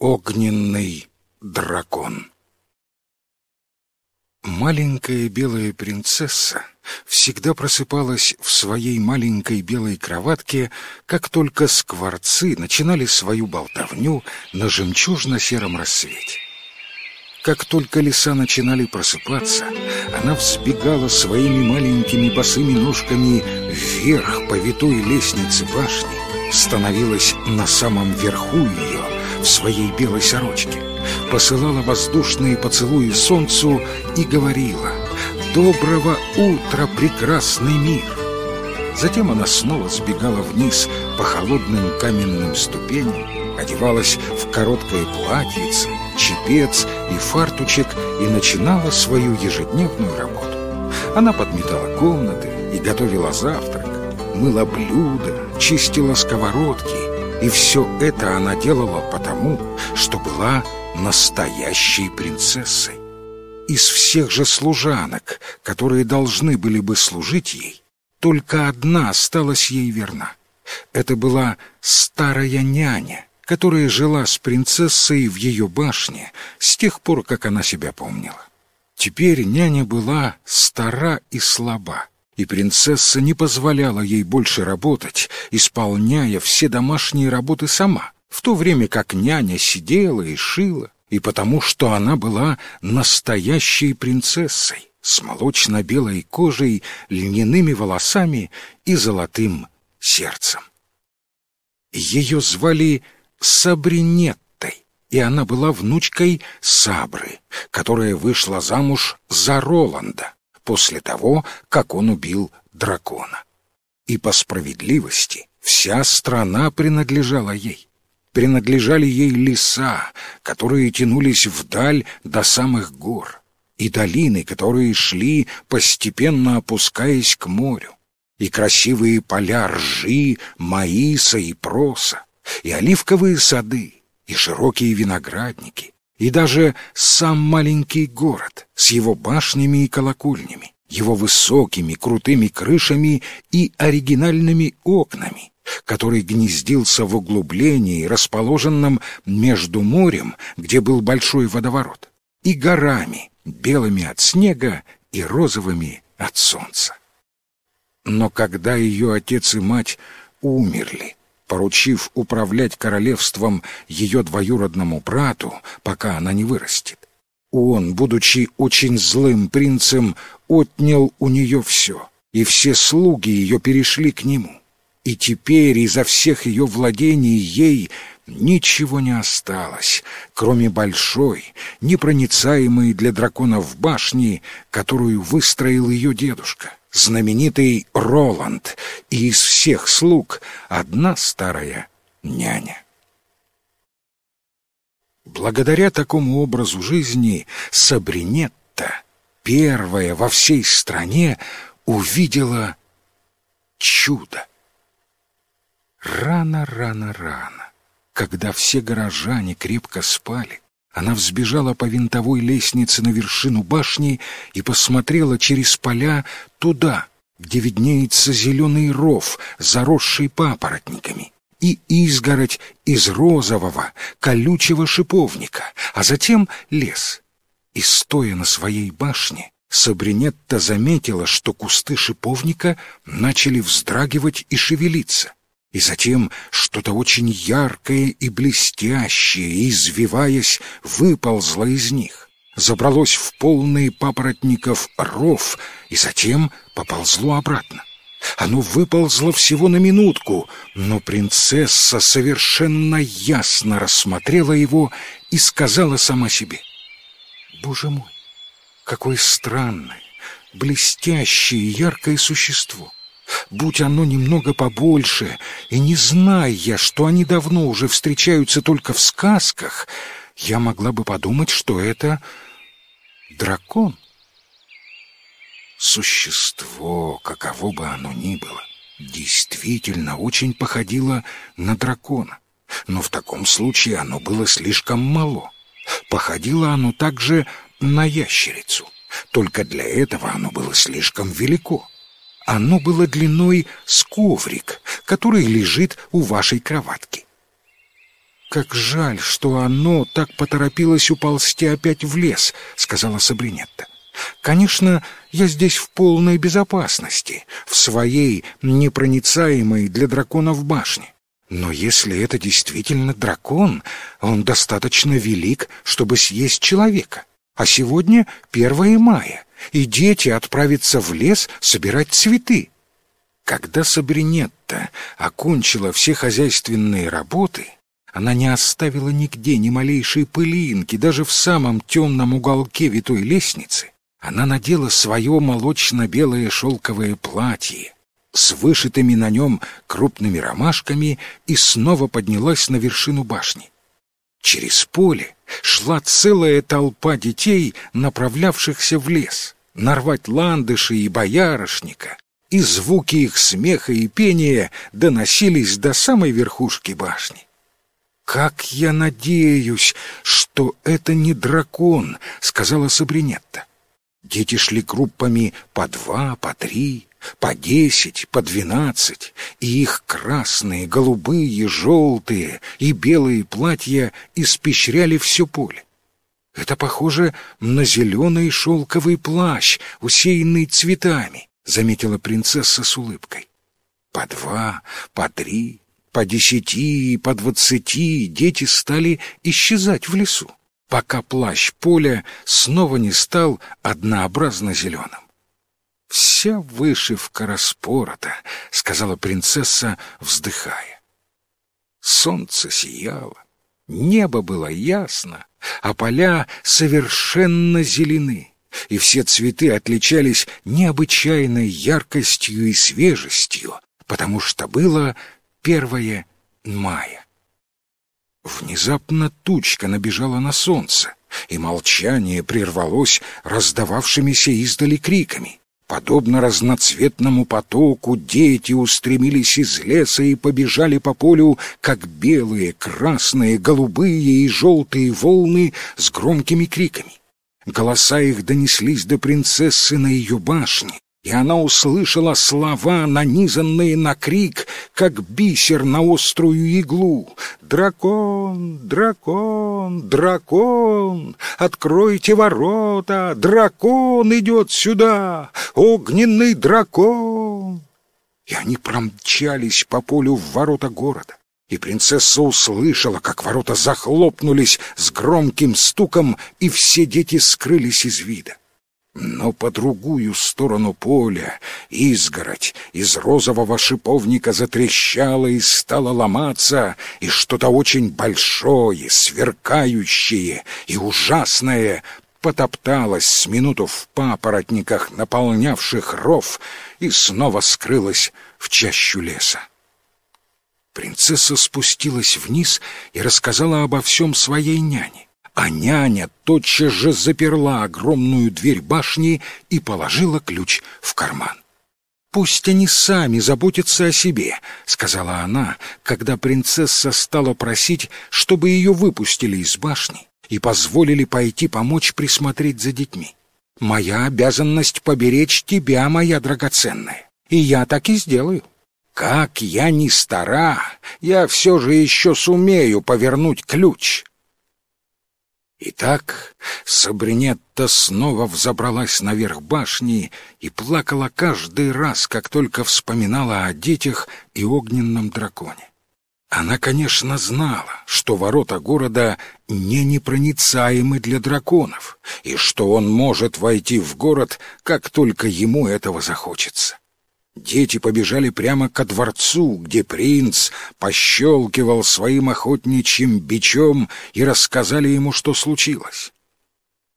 Огненный дракон Маленькая белая принцесса всегда просыпалась в своей маленькой белой кроватке, как только скворцы начинали свою болтовню на жемчужно-сером рассвете. Как только леса начинали просыпаться, она взбегала своими маленькими босыми ножками вверх по витой лестнице башни, становилась на самом верху ее своей белой сорочке, посылала воздушные поцелуи солнцу и говорила «Доброго утра, прекрасный мир!» Затем она снова сбегала вниз по холодным каменным ступеням, одевалась в короткое платьице, чепец и фартучек и начинала свою ежедневную работу. Она подметала комнаты и готовила завтрак, мыла блюда, чистила сковородки, и все это она делала потому, что была настоящей принцессой. Из всех же служанок, которые должны были бы служить ей, только одна осталась ей верна. Это была старая няня, которая жила с принцессой в ее башне с тех пор, как она себя помнила. Теперь няня была стара и слаба, и принцесса не позволяла ей больше работать, исполняя все домашние работы сама, в то время как няня сидела и шила, и потому что она была настоящей принцессой, с молочно-белой кожей, льняными волосами и золотым сердцем. Ее звали Сабринеттой, и она была внучкой Сабры, которая вышла замуж за Роланда, после того, как он убил дракона. И по справедливости вся страна принадлежала ей. Принадлежали ей леса, которые тянулись вдаль до самых гор, и долины, которые шли, постепенно опускаясь к морю, и красивые поля ржи, маиса и проса, и оливковые сады, и широкие виноградники, и даже сам маленький город с его башнями и колокольнями, его высокими крутыми крышами и оригинальными окнами, который гнездился в углублении, расположенном между морем, где был большой водоворот, и горами, белыми от снега и розовыми от солнца. Но когда ее отец и мать умерли, поручив управлять королевством ее двоюродному брату, пока она не вырастет. Он, будучи очень злым принцем, отнял у нее все, и все слуги ее перешли к нему. И теперь изо всех ее владений ей ничего не осталось, кроме большой, непроницаемой для драконов башни, которую выстроил ее дедушка знаменитый Роланд, и из всех слуг одна старая няня. Благодаря такому образу жизни Сабринетта, первая во всей стране, увидела чудо. Рано, рано, рано, когда все горожане крепко спали, она взбежала по винтовой лестнице на вершину башни и посмотрела через поля туда, где виднеется зеленый ров, заросший папоротниками, и изгородь из розового, колючего шиповника, а затем лес. И, стоя на своей башне, Сабринетта заметила, что кусты шиповника начали вздрагивать и шевелиться. И затем что-то очень яркое и блестящее, извиваясь, выползло из них, забралось в полные папоротников ров и затем поползло обратно. Оно выползло всего на минутку, но принцесса совершенно ясно рассмотрела его и сказала сама себе, «Боже мой, какое странное, блестящее и яркое существо! Будь оно немного побольше, и не зная я, что они давно уже встречаются только в сказках, я могла бы подумать, что это дракон. Существо, каково бы оно ни было, действительно очень походило на дракона, но в таком случае оно было слишком мало. Походило оно также на ящерицу, только для этого оно было слишком велико. Оно было длиной с коврик, который лежит у вашей кроватки. «Как жаль, что оно так поторопилось уползти опять в лес», — сказала Сабринетта. «Конечно, я здесь в полной безопасности, в своей непроницаемой для драконов башне. Но если это действительно дракон, он достаточно велик, чтобы съесть человека. А сегодня первое мая, и дети отправятся в лес собирать цветы. Когда Сабринетта окончила все хозяйственные работы, она не оставила нигде ни малейшей пылинки, даже в самом темном уголке витой лестницы. Она надела свое молочно-белое шелковое платье с вышитыми на нем крупными ромашками и снова поднялась на вершину башни. Через поле шла целая толпа детей, направлявшихся в лес, нарвать ландыши и боярышника, и звуки их смеха и пения доносились до самой верхушки башни. «Как я надеюсь, что это не дракон», — сказала Сабринетта. Дети шли группами по два, по три, по десять, по двенадцать, и их красные, голубые, желтые и белые платья испещряли все поле. Это похоже на зеленый шелковый плащ, усеянный цветами заметила принцесса с улыбкой. По два, по три, по десяти и по двадцати дети стали исчезать в лесу, пока плащ поля снова не стал однообразно зеленым. «Вся вышивка распорота», — сказала принцесса, вздыхая. Солнце сияло, небо было ясно, а поля совершенно зелены и все цветы отличались необычайной яркостью и свежестью, потому что было первое мая. Внезапно тучка набежала на солнце, и молчание прервалось раздававшимися издали криками. Подобно разноцветному потоку, дети устремились из леса и побежали по полю, как белые, красные, голубые и желтые волны с громкими криками. Голоса их донеслись до принцессы на ее башне, и она услышала слова, нанизанные на крик, как бисер на острую иглу. «Дракон! Дракон! Дракон! Откройте ворота! Дракон идет сюда! Огненный дракон!» И они промчались по полю в ворота города и принцесса услышала, как ворота захлопнулись с громким стуком, и все дети скрылись из вида. Но по другую сторону поля изгородь из розового шиповника затрещала и стала ломаться, и что-то очень большое, сверкающее и ужасное потопталось с минуту в папоротниках, наполнявших ров, и снова скрылось в чащу леса. Принцесса спустилась вниз и рассказала обо всем своей няне. А няня тотчас же заперла огромную дверь башни и положила ключ в карман. «Пусть они сами заботятся о себе», — сказала она, когда принцесса стала просить, чтобы ее выпустили из башни и позволили пойти помочь присмотреть за детьми. «Моя обязанность поберечь тебя, моя драгоценная, и я так и сделаю». Как я ни стара, я все же еще сумею повернуть ключ. Итак, Сабринетта снова взобралась наверх башни и плакала каждый раз, как только вспоминала о детях и огненном драконе. Она, конечно, знала, что ворота города не непроницаемы для драконов, и что он может войти в город, как только ему этого захочется. Дети побежали прямо ко дворцу, где принц пощелкивал своим охотничьим бичом и рассказали ему, что случилось.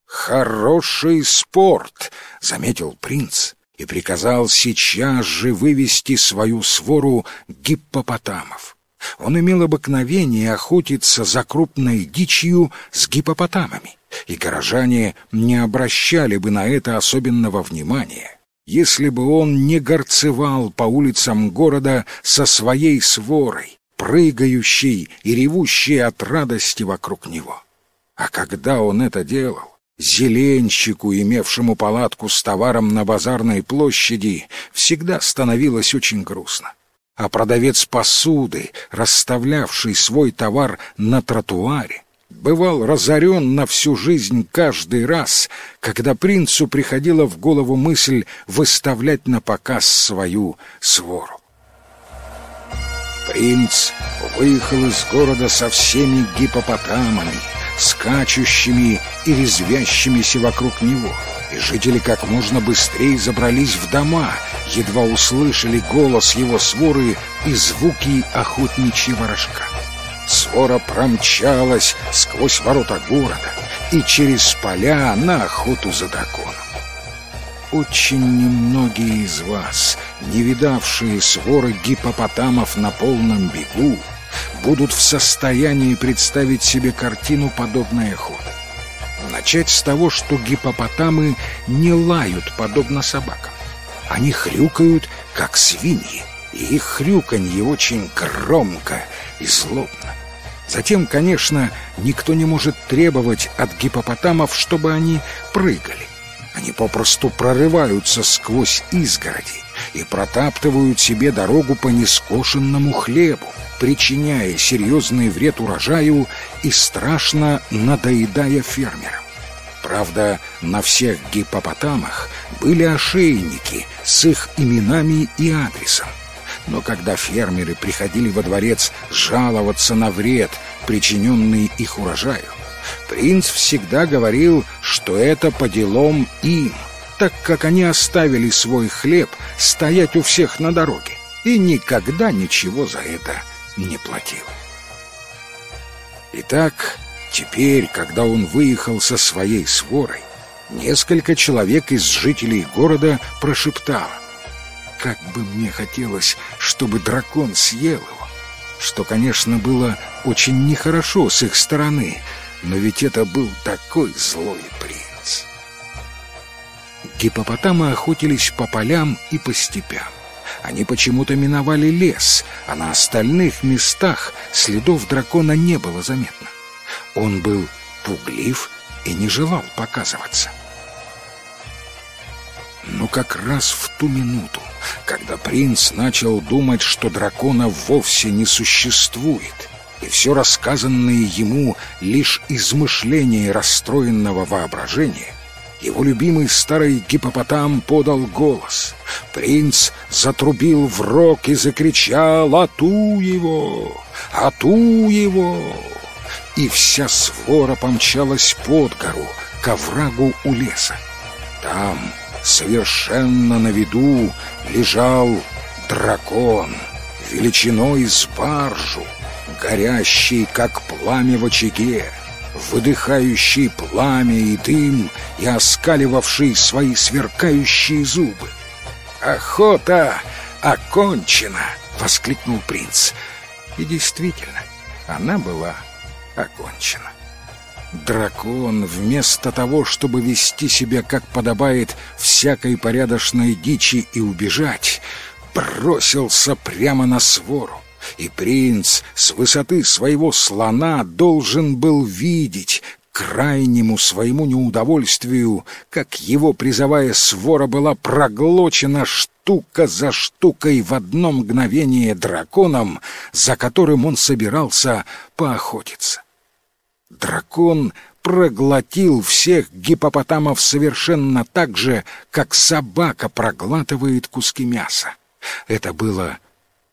«Хороший спорт!» — заметил принц и приказал сейчас же вывести свою свору гиппопотамов. Он имел обыкновение охотиться за крупной дичью с гиппопотамами, и горожане не обращали бы на это особенного внимания если бы он не горцевал по улицам города со своей сворой, прыгающей и ревущей от радости вокруг него. А когда он это делал, зеленщику, имевшему палатку с товаром на базарной площади, всегда становилось очень грустно. а продавец посуды, расставлявший свой товар на тротуаре, бывал разорен на всю жизнь каждый раз, когда принцу приходила в голову мысль выставлять на показ свою свору. Принц выехал из города со всеми гипопотамами, скачущими и резвящимися вокруг него, и жители как можно быстрее забрались в дома, едва услышали голос его своры и звуки охотничьего рожка. Свора промчалась сквозь ворота города и через поля на охоту за драконом. Очень немногие из вас, не видавшие своры гипопотамов на полном бегу, будут в состоянии представить себе картину подобной охоты. Начать с того, что гипопотамы не лают, подобно собакам. Они хрюкают, как свиньи, и их хрюканье очень громко и злобно. Затем, конечно, никто не может требовать от гипопотамов, чтобы они прыгали. Они попросту прорываются сквозь изгороди и протаптывают себе дорогу по нескошенному хлебу, причиняя серьезный вред урожаю и страшно надоедая фермерам. Правда, на всех гипопотамах были ошейники с их именами и адресом. Но когда фермеры приходили во дворец жаловаться на вред, причиненный их урожаю, принц всегда говорил, что это по делам им, так как они оставили свой хлеб стоять у всех на дороге и никогда ничего за это не платил. Итак, теперь, когда он выехал со своей сворой, несколько человек из жителей города прошептало как бы мне хотелось, чтобы дракон съел его. Что, конечно, было очень нехорошо с их стороны, но ведь это был такой злой принц. Гипопотамы охотились по полям и по степям. Они почему-то миновали лес, а на остальных местах следов дракона не было заметно. Он был пуглив и не желал показываться. Но как раз в ту минуту, когда принц начал думать, что дракона вовсе не существует, и все рассказанное ему лишь измышление расстроенного воображения, его любимый старый гипопотам подал голос. Принц затрубил в рог и закричал «Ату его! Ату его!» И вся свора помчалась под гору, к оврагу у леса. Там, совершенно на виду лежал дракон, величиной с баржу, горящий, как пламя в очаге, выдыхающий пламя и дым и оскаливавший свои сверкающие зубы. «Охота окончена!» — воскликнул принц. И действительно, она была окончена. Дракон, вместо того, чтобы вести себя, как подобает всякой порядочной дичи и убежать, бросился прямо на свору. И принц с высоты своего слона должен был видеть, крайнему своему неудовольствию, как его призовая свора была проглочена штука за штукой в одно мгновение драконом, за которым он собирался поохотиться. Дракон проглотил всех гипопотамов совершенно так же, как собака проглатывает куски мяса. Это было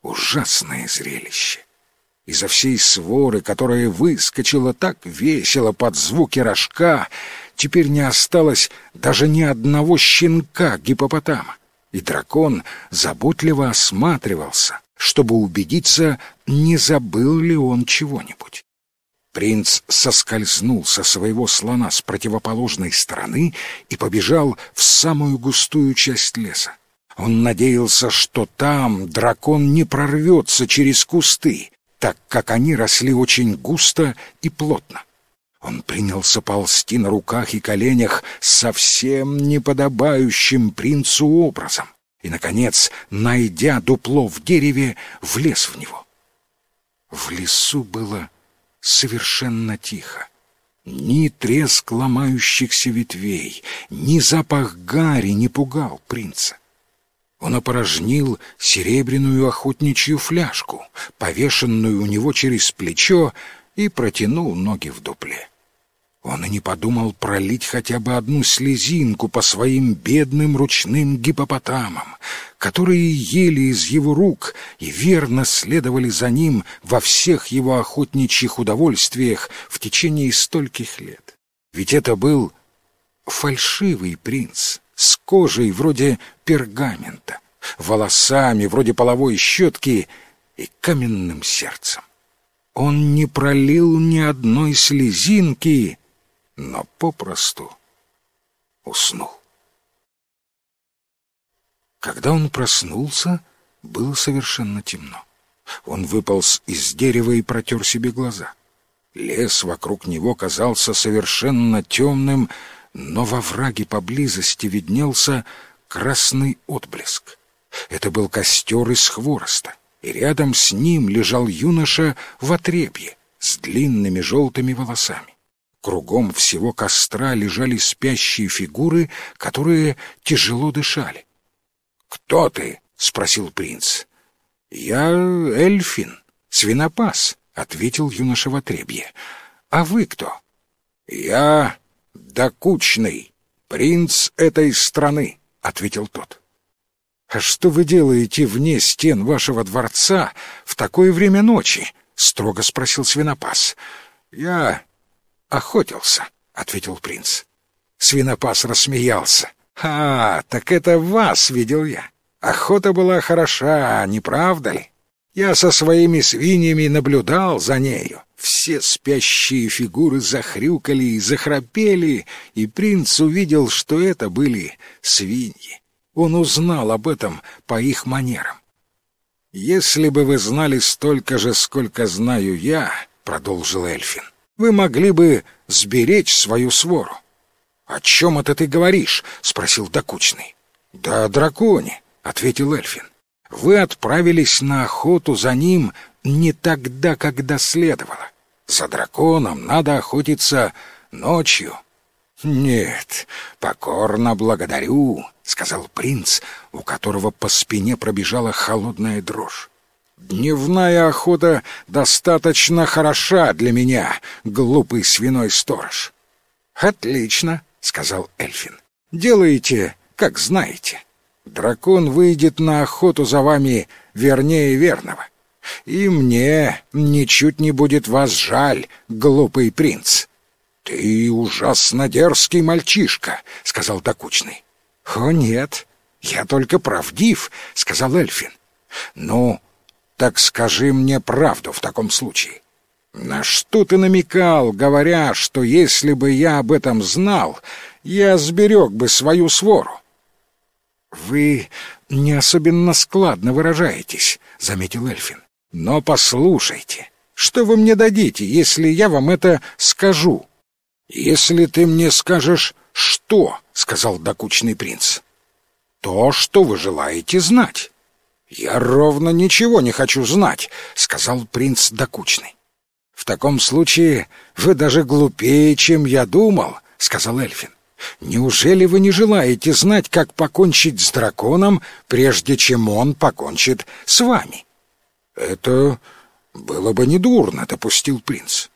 ужасное зрелище. Из-за всей своры, которая выскочила так весело под звуки рожка, теперь не осталось даже ни одного щенка гипопотама, и дракон заботливо осматривался, чтобы убедиться, не забыл ли он чего-нибудь. Принц соскользнул со своего слона с противоположной стороны и побежал в самую густую часть леса. Он надеялся, что там дракон не прорвется через кусты, так как они росли очень густо и плотно. Он принялся ползти на руках и коленях совсем неподобающим принцу образом и, наконец, найдя дупло в дереве, влез в него. В лесу было совершенно тихо. Ни треск ломающихся ветвей, ни запах гари не пугал принца. Он опорожнил серебряную охотничью фляжку, повешенную у него через плечо, и протянул ноги в дупле. Он и не подумал пролить хотя бы одну слезинку по своим бедным ручным гипопотамам, которые ели из его рук и верно следовали за ним во всех его охотничьих удовольствиях в течение стольких лет. Ведь это был фальшивый принц с кожей вроде пергамента, волосами вроде половой щетки и каменным сердцем. Он не пролил ни одной слезинки, но попросту уснул. Когда он проснулся, было совершенно темно. Он выполз из дерева и протер себе глаза. Лес вокруг него казался совершенно темным, но во враге поблизости виднелся красный отблеск. Это был костер из хвороста, и рядом с ним лежал юноша в отребье с длинными желтыми волосами. Кругом всего костра лежали спящие фигуры, которые тяжело дышали. «Кто ты?» — спросил принц. «Я Эльфин, свинопас», — ответил юноша в отребье. «А вы кто?» «Я докучный, принц этой страны», — ответил тот. «А что вы делаете вне стен вашего дворца в такое время ночи?» — строго спросил свинопас. «Я охотился», — ответил принц. Свинопас рассмеялся. «А, так это вас видел я. Охота была хороша, не правда ли? Я со своими свиньями наблюдал за нею. Все спящие фигуры захрюкали и захрапели, и принц увидел, что это были свиньи. Он узнал об этом по их манерам. «Если бы вы знали столько же, сколько знаю я», — продолжил Эльфин, — «вы могли бы сберечь свою свору». «О чем это ты говоришь?» — спросил докучный. «Да о драконе», — ответил Эльфин. «Вы отправились на охоту за ним не тогда, когда следовало. За драконом надо охотиться ночью». «Нет, покорно благодарю», — сказал принц, у которого по спине пробежала холодная дрожь. «Дневная охота достаточно хороша для меня, глупый свиной сторож». «Отлично», — сказал Эльфин. «Делайте, как знаете. Дракон выйдет на охоту за вами вернее верного. И мне ничуть не будет вас жаль, глупый принц». «Ты ужасно дерзкий мальчишка», — сказал докучный. «О, нет, я только правдив», — сказал Эльфин. «Ну, так скажи мне правду в таком случае. На что ты намекал, говоря, что если бы я об этом знал, я сберег бы свою свору? Вы не особенно складно выражаетесь, заметил Эльфин. Но послушайте, что вы мне дадите, если я вам это скажу? Если ты мне скажешь что, сказал докучный принц. То, что вы желаете знать. Я ровно ничего не хочу знать, сказал принц докучный. «В таком случае вы даже глупее, чем я думал», — сказал Эльфин. «Неужели вы не желаете знать, как покончить с драконом, прежде чем он покончит с вами?» «Это было бы недурно», — допустил принц.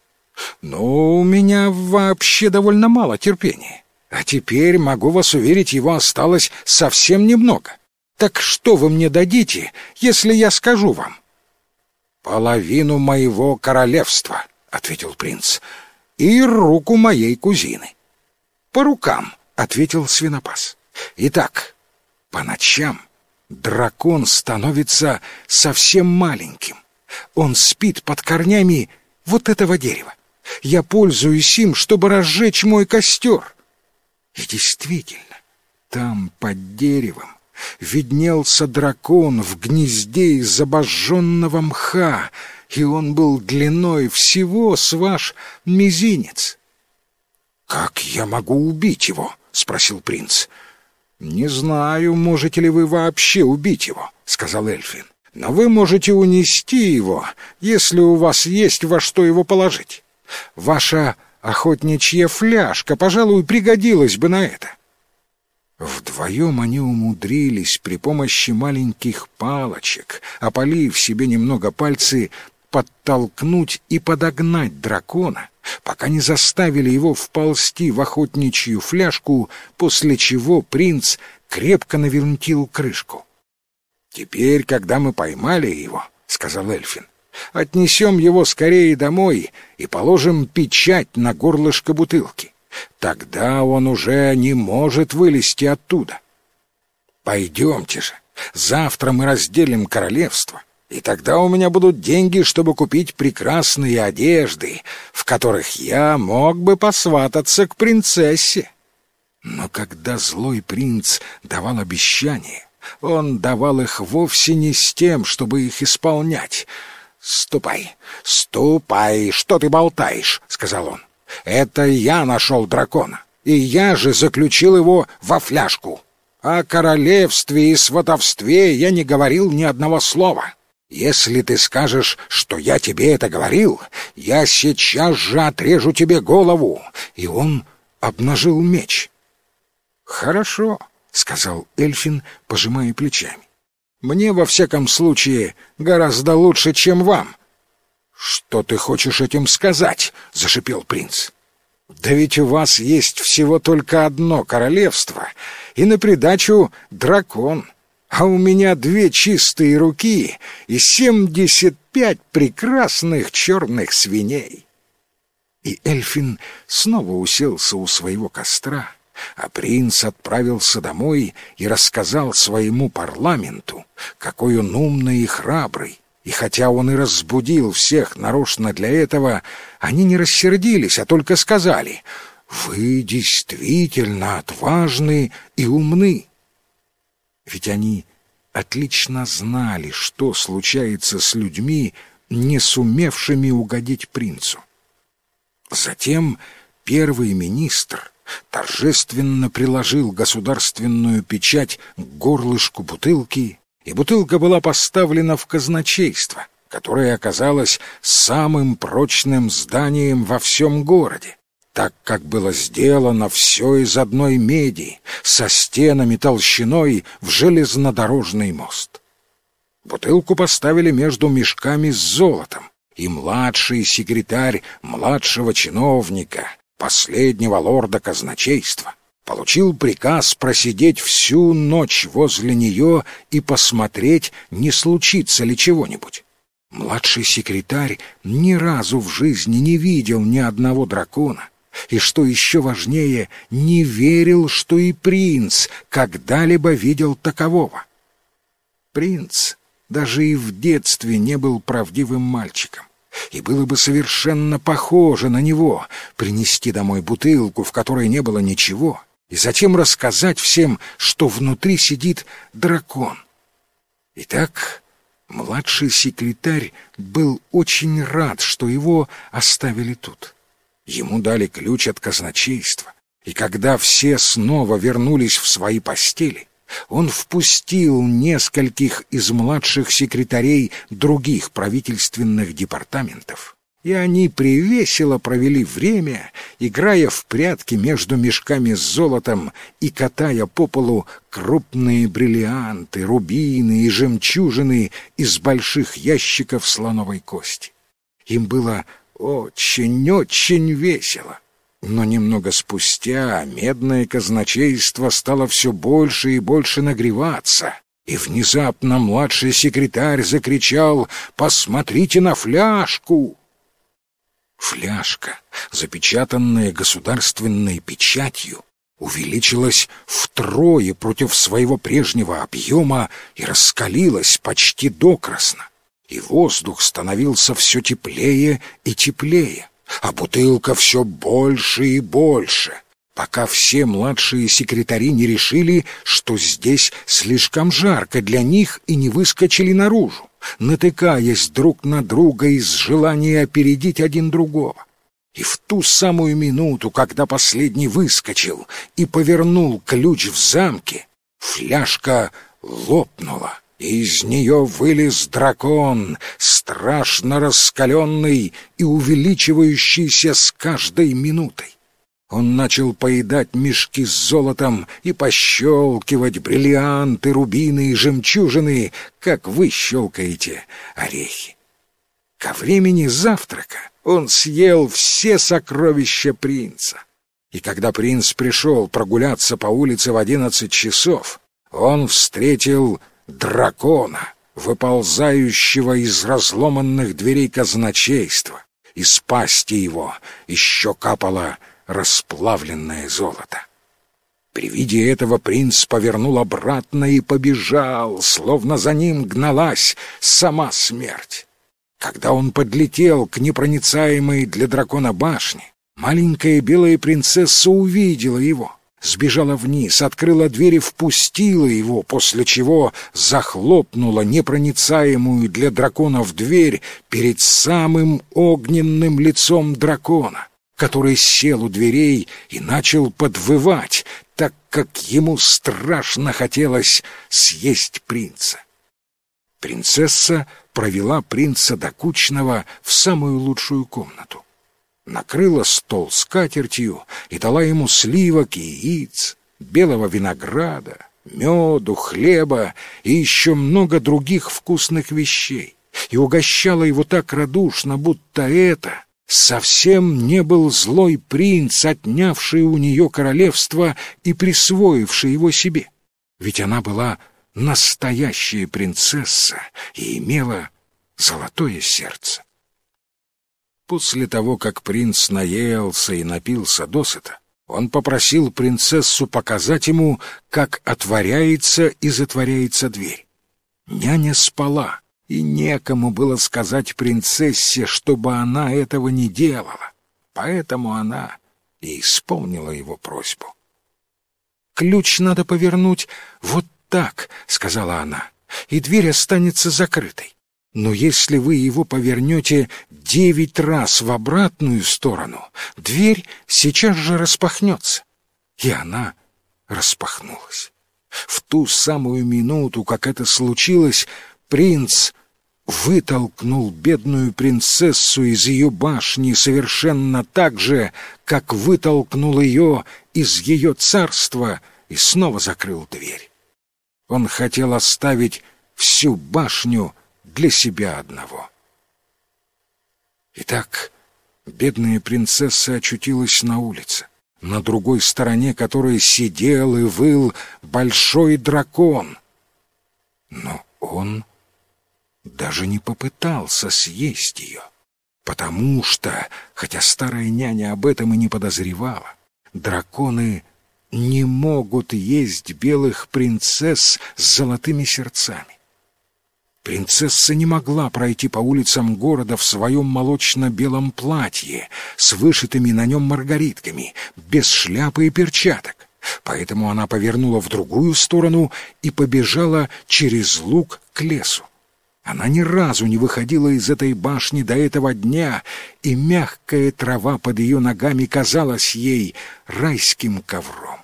«Но у меня вообще довольно мало терпения. А теперь, могу вас уверить, его осталось совсем немного. Так что вы мне дадите, если я скажу вам?» «Половину моего королевства», — ответил принц, — «и руку моей кузины». «По рукам», — ответил свинопас. «Итак, по ночам дракон становится совсем маленьким. Он спит под корнями вот этого дерева. Я пользуюсь им, чтобы разжечь мой костер». И действительно, там, под деревом, виднелся дракон в гнезде из обожженного мха, и он был длиной всего с ваш мизинец. «Как я могу убить его?» — спросил принц. «Не знаю, можете ли вы вообще убить его», — сказал Эльфин. «Но вы можете унести его, если у вас есть во что его положить. Ваша охотничья фляжка, пожалуй, пригодилась бы на это». Вдвоем они умудрились при помощи маленьких палочек, опалив себе немного пальцы, подтолкнуть и подогнать дракона, пока не заставили его вползти в охотничью фляжку, после чего принц крепко навинтил крышку. «Теперь, когда мы поймали его, — сказал Эльфин, — отнесем его скорее домой и положим печать на горлышко бутылки. Тогда он уже не может вылезти оттуда. Пойдемте же, завтра мы разделим королевство, и тогда у меня будут деньги, чтобы купить прекрасные одежды, в которых я мог бы посвататься к принцессе. Но когда злой принц давал обещания, он давал их вовсе не с тем, чтобы их исполнять. «Ступай, ступай, что ты болтаешь?» — сказал он. Это я нашел дракона, и я же заключил его во фляжку. О королевстве и сватовстве я не говорил ни одного слова. Если ты скажешь, что я тебе это говорил, я сейчас же отрежу тебе голову. И он обнажил меч. Хорошо, сказал Эльфин, пожимая плечами. Мне во всяком случае гораздо лучше, чем вам. «Что ты хочешь этим сказать?» — зашипел принц. «Да ведь у вас есть всего только одно королевство, и на придачу дракон, а у меня две чистые руки и семьдесят пять прекрасных черных свиней». И Эльфин снова уселся у своего костра, а принц отправился домой и рассказал своему парламенту, какой он умный и храбрый, и хотя он и разбудил всех нарочно для этого, они не рассердились, а только сказали «Вы действительно отважны и умны». Ведь они отлично знали, что случается с людьми, не сумевшими угодить принцу. Затем первый министр торжественно приложил государственную печать к горлышку бутылки и бутылка была поставлена в казначейство, которое оказалось самым прочным зданием во всем городе, так как было сделано все из одной меди, со стенами толщиной в железнодорожный мост. Бутылку поставили между мешками с золотом, и младший секретарь младшего чиновника, последнего лорда казначейства, получил приказ просидеть всю ночь возле нее и посмотреть, не случится ли чего-нибудь. Младший секретарь ни разу в жизни не видел ни одного дракона, и, что еще важнее, не верил, что и принц когда-либо видел такового. Принц даже и в детстве не был правдивым мальчиком и было бы совершенно похоже на него принести домой бутылку, в которой не было ничего, и затем рассказать всем, что внутри сидит дракон. Итак, младший секретарь был очень рад, что его оставили тут. Ему дали ключ от казначейства, и когда все снова вернулись в свои постели, он впустил нескольких из младших секретарей других правительственных департаментов и они привесело провели время, играя в прятки между мешками с золотом и катая по полу крупные бриллианты, рубины и жемчужины из больших ящиков слоновой кости. Им было очень-очень весело. Но немного спустя медное казначейство стало все больше и больше нагреваться, и внезапно младший секретарь закричал «Посмотрите на фляжку!» Фляжка, запечатанная государственной печатью, увеличилась втрое против своего прежнего объема и раскалилась почти докрасно. И воздух становился все теплее и теплее, а бутылка все больше и больше, пока все младшие секретари не решили, что здесь слишком жарко для них и не выскочили наружу натыкаясь друг на друга из желания опередить один другого. И в ту самую минуту, когда последний выскочил и повернул ключ в замке, фляжка лопнула, и из нее вылез дракон, страшно раскаленный и увеличивающийся с каждой минутой. Он начал поедать мешки с золотом и пощелкивать бриллианты, рубины и жемчужины, как вы щелкаете орехи. Ко времени завтрака он съел все сокровища принца. И когда принц пришел прогуляться по улице в одиннадцать часов, он встретил дракона, выползающего из разломанных дверей казначейства. Из пасти его еще капало расплавленное золото. При виде этого принц повернул обратно и побежал, словно за ним гналась сама смерть. Когда он подлетел к непроницаемой для дракона башне, маленькая белая принцесса увидела его, сбежала вниз, открыла дверь и впустила его, после чего захлопнула непроницаемую для драконов дверь перед самым огненным лицом дракона который сел у дверей и начал подвывать, так как ему страшно хотелось съесть принца. Принцесса провела принца докучного в самую лучшую комнату. Накрыла стол скатертью и дала ему сливок и яиц, белого винограда, меду, хлеба и еще много других вкусных вещей, и угощала его так радушно, будто это совсем не был злой принц, отнявший у нее королевство и присвоивший его себе. Ведь она была настоящая принцесса и имела золотое сердце. После того, как принц наелся и напился досыта, он попросил принцессу показать ему, как отворяется и затворяется дверь. Няня спала, и некому было сказать принцессе, чтобы она этого не делала. Поэтому она и исполнила его просьбу. «Ключ надо повернуть вот так», — сказала она, — «и дверь останется закрытой. Но если вы его повернете девять раз в обратную сторону, дверь сейчас же распахнется». И она распахнулась. В ту самую минуту, как это случилось, принц вытолкнул бедную принцессу из ее башни совершенно так же, как вытолкнул ее из ее царства и снова закрыл дверь. Он хотел оставить всю башню для себя одного. Итак, бедная принцесса очутилась на улице, на другой стороне которой сидел и выл большой дракон. Но он даже не попытался съесть ее, потому что, хотя старая няня об этом и не подозревала, драконы не могут есть белых принцесс с золотыми сердцами. Принцесса не могла пройти по улицам города в своем молочно-белом платье с вышитыми на нем маргаритками, без шляпы и перчаток. Поэтому она повернула в другую сторону и побежала через луг к лесу. Она ни разу не выходила из этой башни до этого дня, и мягкая трава под ее ногами казалась ей райским ковром.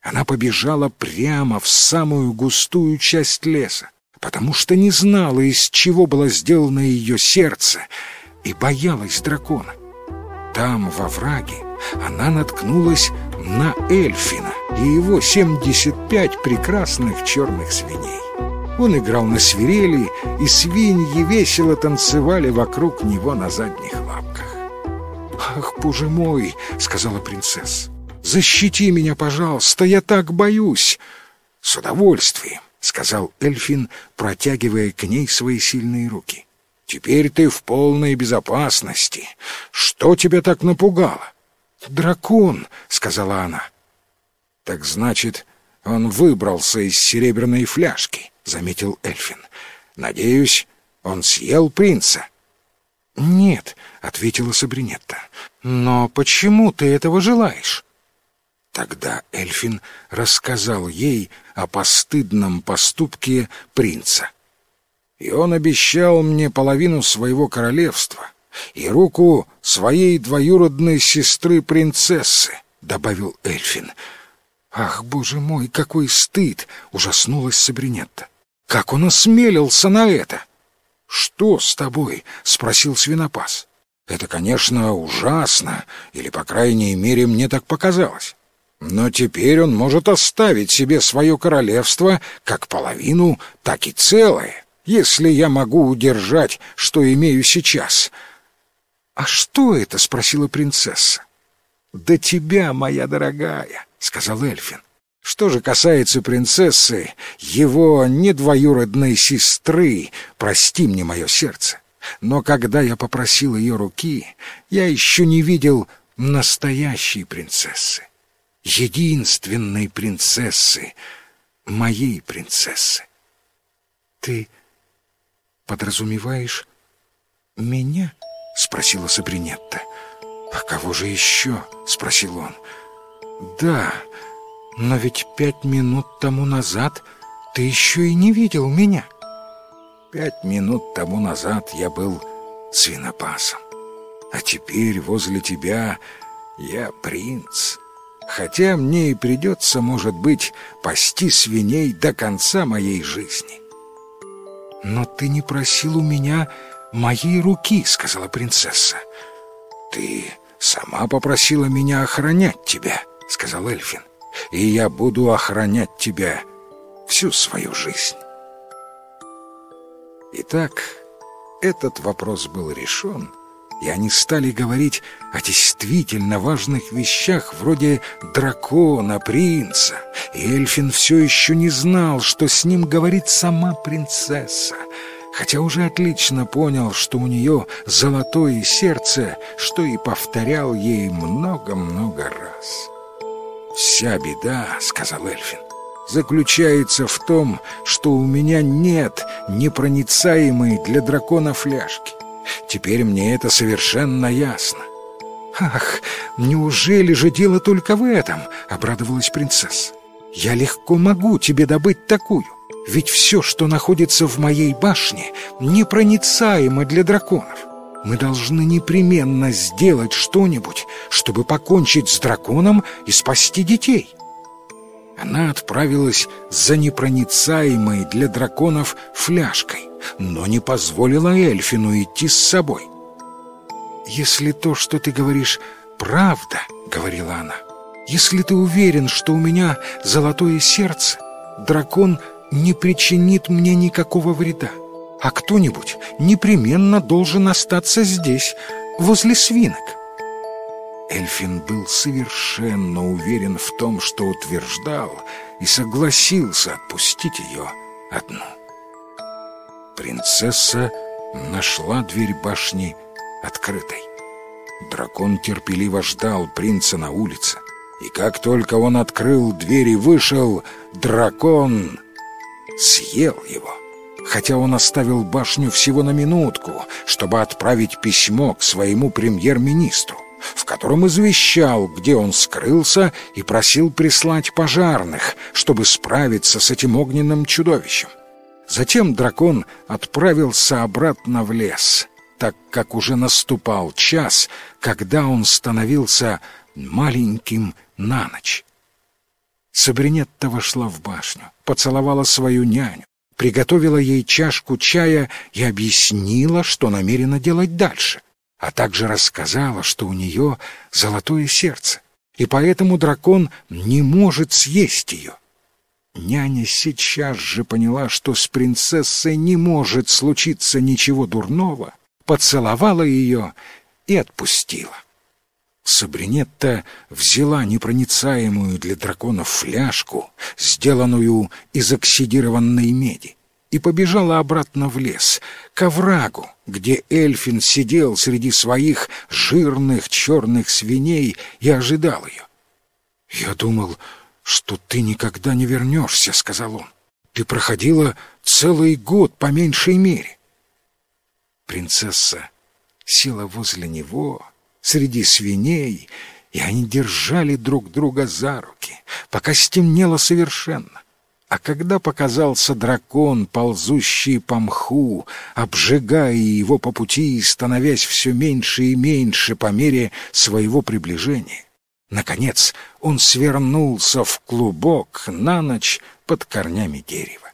Она побежала прямо в самую густую часть леса, потому что не знала, из чего было сделано ее сердце, и боялась дракона. Там, во враге, она наткнулась на Эльфина и его семьдесят пять прекрасных черных свиней. Он играл на свирели, и свиньи весело танцевали вокруг него на задних лапках. «Ах, боже мой!» — сказала принцесса. «Защити меня, пожалуйста, я так боюсь!» «С удовольствием!» — сказал Эльфин, протягивая к ней свои сильные руки. «Теперь ты в полной безопасности. Что тебя так напугало?» «Дракон!» — сказала она. «Так значит, он выбрался из серебряной фляжки», — заметил Эльфин. «Надеюсь, он съел принца». «Нет», — ответила Сабринетта. «Но почему ты этого желаешь?» Тогда Эльфин рассказал ей о постыдном поступке принца. «И он обещал мне половину своего королевства и руку своей двоюродной сестры-принцессы», — добавил Эльфин. «Ах, боже мой, какой стыд!» — ужаснулась Сабринетта. «Как он осмелился на это?» «Что с тобой?» — спросил свинопас. Это, конечно, ужасно, или, по крайней мере, мне так показалось. Но теперь он может оставить себе свое королевство как половину, так и целое, если я могу удержать, что имею сейчас. «А что это?» — спросила принцесса. «Да тебя, моя дорогая», — сказал Эльфин. Что же касается принцессы, его недвоюродной сестры, прости мне мое сердце, но когда я попросил ее руки, я еще не видел настоящей принцессы, единственной принцессы, моей принцессы. Ты подразумеваешь меня? спросила Сабринетта. А кого же еще? спросил он. Да, но ведь пять минут тому назад ты еще и не видел меня. Пять минут тому назад я был свинопасом, а теперь возле тебя я принц. Хотя мне и придется, может быть, пасти свиней до конца моей жизни. «Но ты не просил у меня моей руки», — сказала принцесса. «Ты сама попросила меня охранять тебя», — сказал Эльфин. «И я буду охранять тебя всю свою жизнь». Итак, этот вопрос был решен, и они стали говорить о действительно важных вещах вроде дракона, принца. И Эльфин все еще не знал, что с ним говорит сама принцесса, хотя уже отлично понял, что у нее золотое сердце, что и повторял ей много-много раз. «Вся беда», — сказал Эльфин, заключается в том, что у меня нет непроницаемой для дракона фляжки. Теперь мне это совершенно ясно. «Ах, неужели же дело только в этом?» — обрадовалась принцесса. «Я легко могу тебе добыть такую, ведь все, что находится в моей башне, непроницаемо для драконов. Мы должны непременно сделать что-нибудь, чтобы покончить с драконом и спасти детей». Она отправилась за непроницаемой для драконов фляжкой, но не позволила Эльфину идти с собой. «Если то, что ты говоришь, правда, — говорила она, — если ты уверен, что у меня золотое сердце, дракон не причинит мне никакого вреда, а кто-нибудь непременно должен остаться здесь, возле свинок». Эльфин был совершенно уверен в том, что утверждал, и согласился отпустить ее одну. Принцесса нашла дверь башни открытой. Дракон терпеливо ждал принца на улице, и как только он открыл дверь и вышел, дракон съел его. Хотя он оставил башню всего на минутку, чтобы отправить письмо к своему премьер-министру в котором извещал, где он скрылся, и просил прислать пожарных, чтобы справиться с этим огненным чудовищем. Затем дракон отправился обратно в лес, так как уже наступал час, когда он становился маленьким на ночь. Сабринетта вошла в башню, поцеловала свою няню, приготовила ей чашку чая и объяснила, что намерена делать дальше а также рассказала, что у нее золотое сердце, и поэтому дракон не может съесть ее. Няня сейчас же поняла, что с принцессой не может случиться ничего дурного, поцеловала ее и отпустила. Сабринетта взяла непроницаемую для драконов фляжку, сделанную из оксидированной меди, и побежала обратно в лес, к оврагу, где Эльфин сидел среди своих жирных черных свиней и ожидал ее. «Я думал, что ты никогда не вернешься», — сказал он. «Ты проходила целый год по меньшей мере». Принцесса села возле него, среди свиней, и они держали друг друга за руки, пока стемнело совершенно. А когда показался дракон, ползущий по мху, обжигая его по пути и становясь все меньше и меньше по мере своего приближения, наконец он свернулся в клубок на ночь под корнями дерева.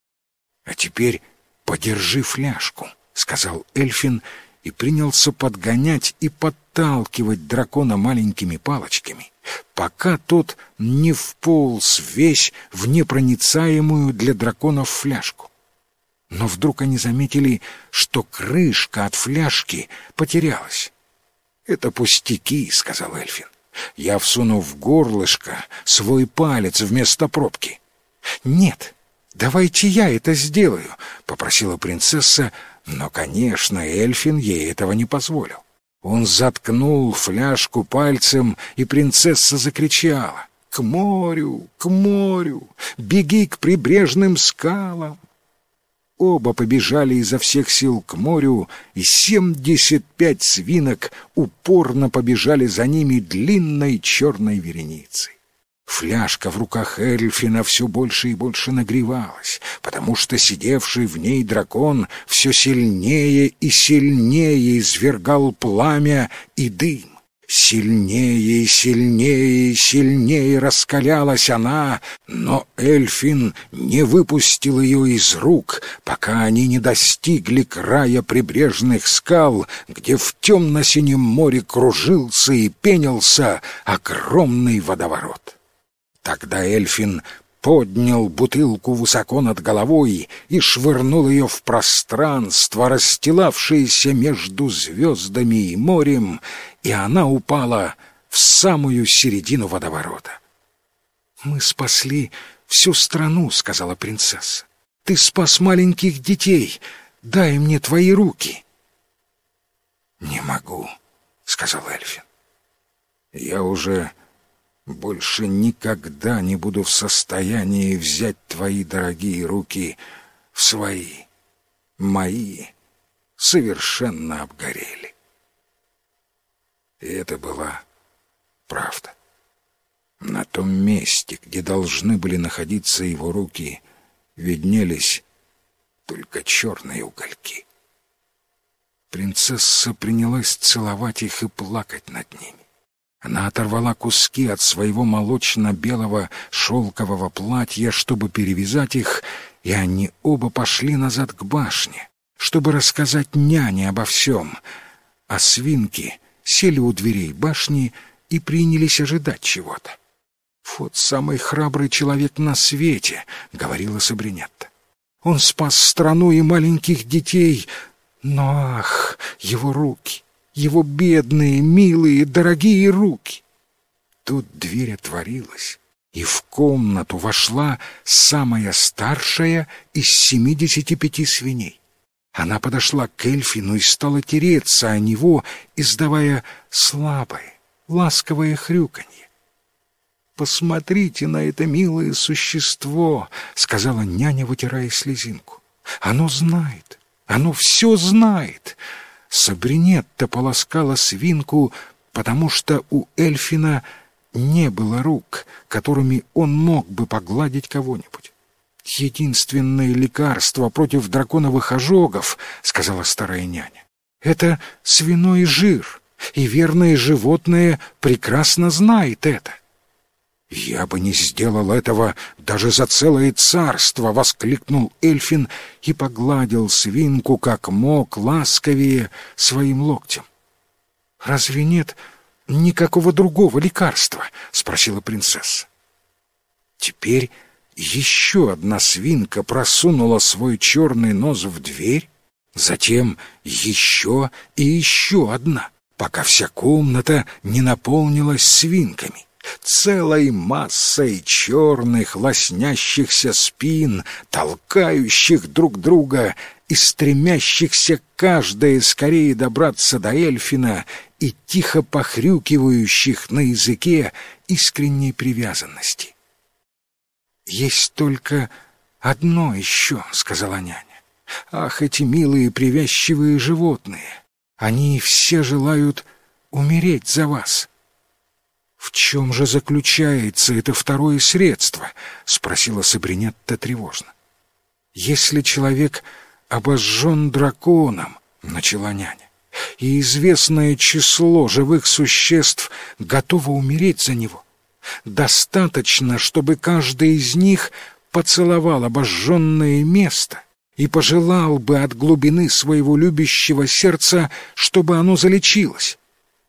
— А теперь подержи фляжку, — сказал Эльфин и принялся подгонять и подталкивать дракона маленькими палочками, пока тот не вполз весь в непроницаемую для драконов фляжку. Но вдруг они заметили, что крышка от фляжки потерялась. «Это пустяки», — сказал Эльфин. «Я всуну в горлышко свой палец вместо пробки». «Нет, давайте я это сделаю», — попросила принцесса, но, конечно, Эльфин ей этого не позволил. Он заткнул фляжку пальцем, и принцесса закричала. «К морю, к морю! Беги к прибрежным скалам!» Оба побежали изо всех сил к морю, и семьдесят пять свинок упорно побежали за ними длинной черной вереницей. Фляжка в руках Эльфина все больше и больше нагревалась, потому что сидевший в ней дракон все сильнее и сильнее извергал пламя и дым. Сильнее и сильнее и сильнее раскалялась она, но Эльфин не выпустил ее из рук, пока они не достигли края прибрежных скал, где в темно-синем море кружился и пенился огромный водоворот. Тогда Эльфин поднял бутылку высоко над головой и швырнул ее в пространство, расстилавшееся между звездами и морем, и она упала в самую середину водоворота. «Мы спасли всю страну», — сказала принцесса. «Ты спас маленьких детей. Дай мне твои руки». «Не могу», — сказал Эльфин. «Я уже больше никогда не буду в состоянии взять твои дорогие руки в свои. Мои совершенно обгорели. И это была правда. На том месте, где должны были находиться его руки, виднелись только черные угольки. Принцесса принялась целовать их и плакать над ними. Она оторвала куски от своего молочно-белого шелкового платья, чтобы перевязать их, и они оба пошли назад к башне, чтобы рассказать няне обо всем. А свинки сели у дверей башни и принялись ожидать чего-то. «Вот самый храбрый человек на свете», — говорила Сабринетта. «Он спас страну и маленьких детей, но, ах, его руки! Его бедные, милые, дорогие руки. Тут дверь отворилась, и в комнату вошла самая старшая из семидесяти пяти свиней. Она подошла к Эльфину и стала тереться о него, издавая слабое, ласковое хрюканье. «Посмотрите на это милое существо», — сказала няня, вытирая слезинку. «Оно знает, оно все знает. Сабринетта полоскала свинку, потому что у Эльфина не было рук, которыми он мог бы погладить кого-нибудь. «Единственное лекарство против драконовых ожогов», — сказала старая няня, — «это свиной жир, и верное животное прекрасно знает это». «Я бы не сделал этого даже за целое царство!» — воскликнул Эльфин и погладил свинку, как мог, ласковее своим локтем. «Разве нет никакого другого лекарства?» — спросила принцесса. Теперь еще одна свинка просунула свой черный нос в дверь, затем еще и еще одна, пока вся комната не наполнилась свинками целой массой черных лоснящихся спин, толкающих друг друга и стремящихся каждая скорее добраться до Эльфина и тихо похрюкивающих на языке искренней привязанности. «Есть только одно еще», — сказала няня. «Ах, эти милые привязчивые животные! Они все желают умереть за вас». «В чем же заключается это второе средство?» — спросила Сабринетта тревожно. «Если человек обожжен драконом», — начала няня, «и известное число живых существ готово умереть за него, достаточно, чтобы каждый из них поцеловал обожженное место и пожелал бы от глубины своего любящего сердца, чтобы оно залечилось.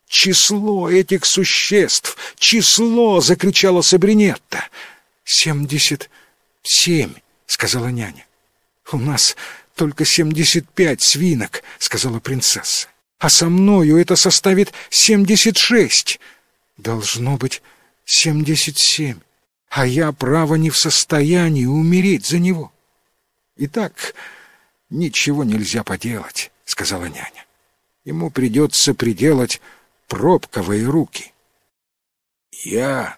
«Число этих существ! Число!» — закричала Сабринетта. «Семьдесят семь!» — сказала няня. «У нас только семьдесят пять свинок», — сказала принцесса. «А со мною это составит семьдесят шесть. Должно быть семьдесят семь. А я, право, не в состоянии умереть за него». «Итак, ничего нельзя поделать», — сказала няня. «Ему придется приделать пробковые руки». «Я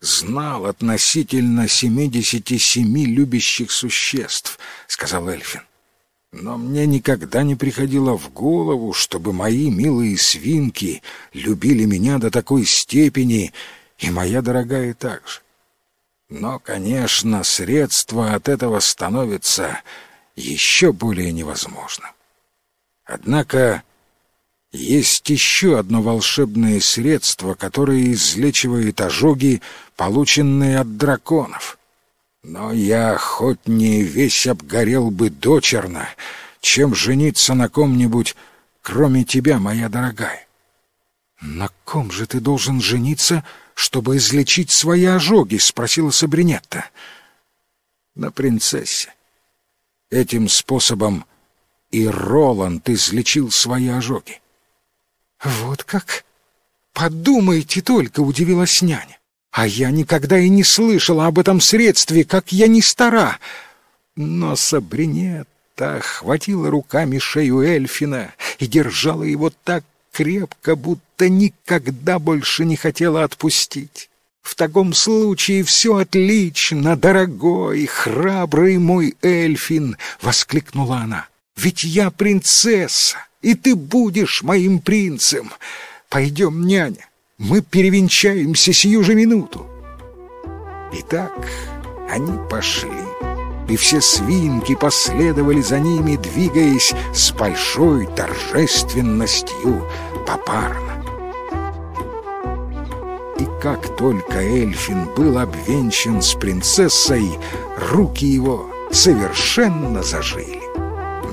знал относительно семидесяти семи любящих существ», — сказал Эльфин. «Но мне никогда не приходило в голову, чтобы мои милые свинки любили меня до такой степени, и моя дорогая также. Но, конечно, средство от этого становится еще более невозможным. Однако есть еще одно волшебное средство, которое излечивает ожоги, полученные от драконов. Но я хоть не весь обгорел бы дочерно, чем жениться на ком-нибудь, кроме тебя, моя дорогая. На ком же ты должен жениться, чтобы излечить свои ожоги?» — спросила Сабринетта. «На принцессе. Этим способом и Роланд излечил свои ожоги». «Вот как? Подумайте только!» — удивилась няня. «А я никогда и не слышала об этом средстве, как я не стара!» Но Сабринетта охватила руками шею Эльфина и держала его так крепко, будто никогда больше не хотела отпустить. В таком случае все отлично, дорогой, храбрый мой Эльфин, воскликнула она. Ведь я принцесса, и ты будешь моим принцем. Пойдем, няня, мы перевенчаемся сию же минуту. Итак, они пошли и все свинки последовали за ними, двигаясь с большой торжественностью попарно. И как только Эльфин был обвенчан с принцессой, руки его совершенно зажили.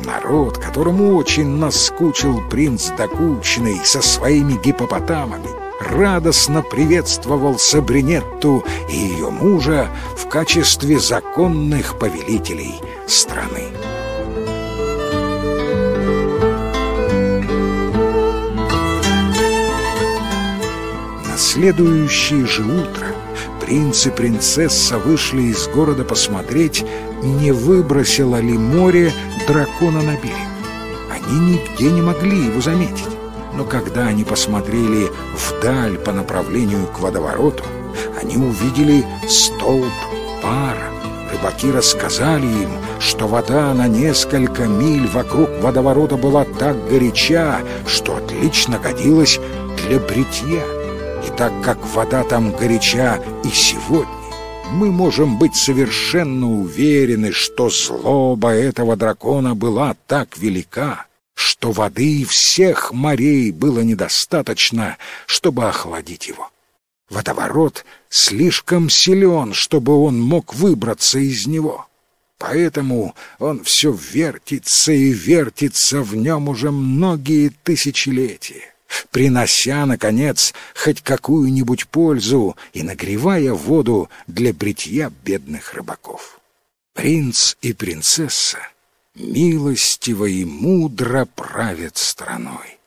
Народ, которому очень наскучил принц Докучный со своими гипопотамами, радостно приветствовал Сабринетту и ее мужа в качестве законных повелителей страны. На следующее же утро принц и принцесса вышли из города посмотреть, не выбросило ли море дракона на берег. Они нигде не могли его заметить. Но когда они посмотрели вдаль по направлению к водовороту, они увидели столб пара. Рыбаки рассказали им, что вода на несколько миль вокруг водоворота была так горяча, что отлично годилась для бритья. И так как вода там горяча и сегодня, мы можем быть совершенно уверены, что злоба этого дракона была так велика, что воды всех морей было недостаточно, чтобы охладить его. Водоворот слишком силен, чтобы он мог выбраться из него. Поэтому он все вертится и вертится в нем уже многие тысячелетия, принося, наконец, хоть какую-нибудь пользу и нагревая воду для бритья бедных рыбаков. Принц и принцесса милостиво и мудро правит страной.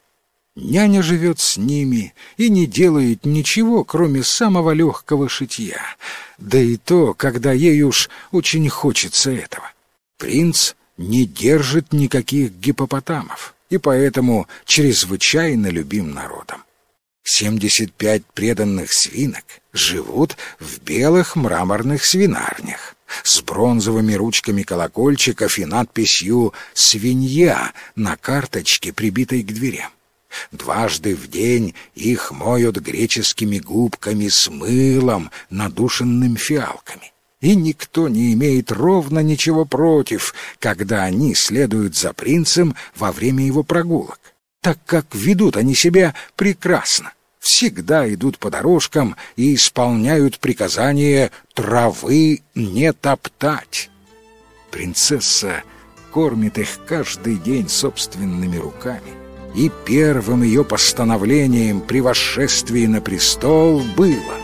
Няня живет с ними и не делает ничего, кроме самого легкого шитья, да и то, когда ей уж очень хочется этого. Принц не держит никаких гипопотамов и поэтому чрезвычайно любим народом. Семьдесят пять преданных свинок живут в белых мраморных свинарнях с бронзовыми ручками колокольчиков и надписью «Свинья» на карточке, прибитой к дверям. Дважды в день их моют греческими губками с мылом, надушенным фиалками. И никто не имеет ровно ничего против, когда они следуют за принцем во время его прогулок, так как ведут они себя прекрасно всегда идут по дорожкам и исполняют приказание травы не топтать. Принцесса кормит их каждый день собственными руками. И первым ее постановлением при восшествии на престол было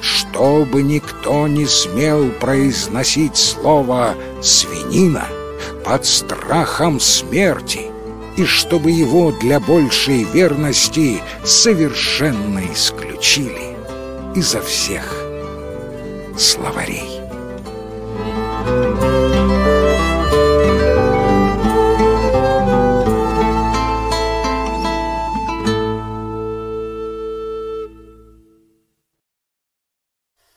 чтобы никто не смел произносить слово «свинина» под страхом смерти, и чтобы его для большей верности совершенно исключили изо всех словарей. Thank you.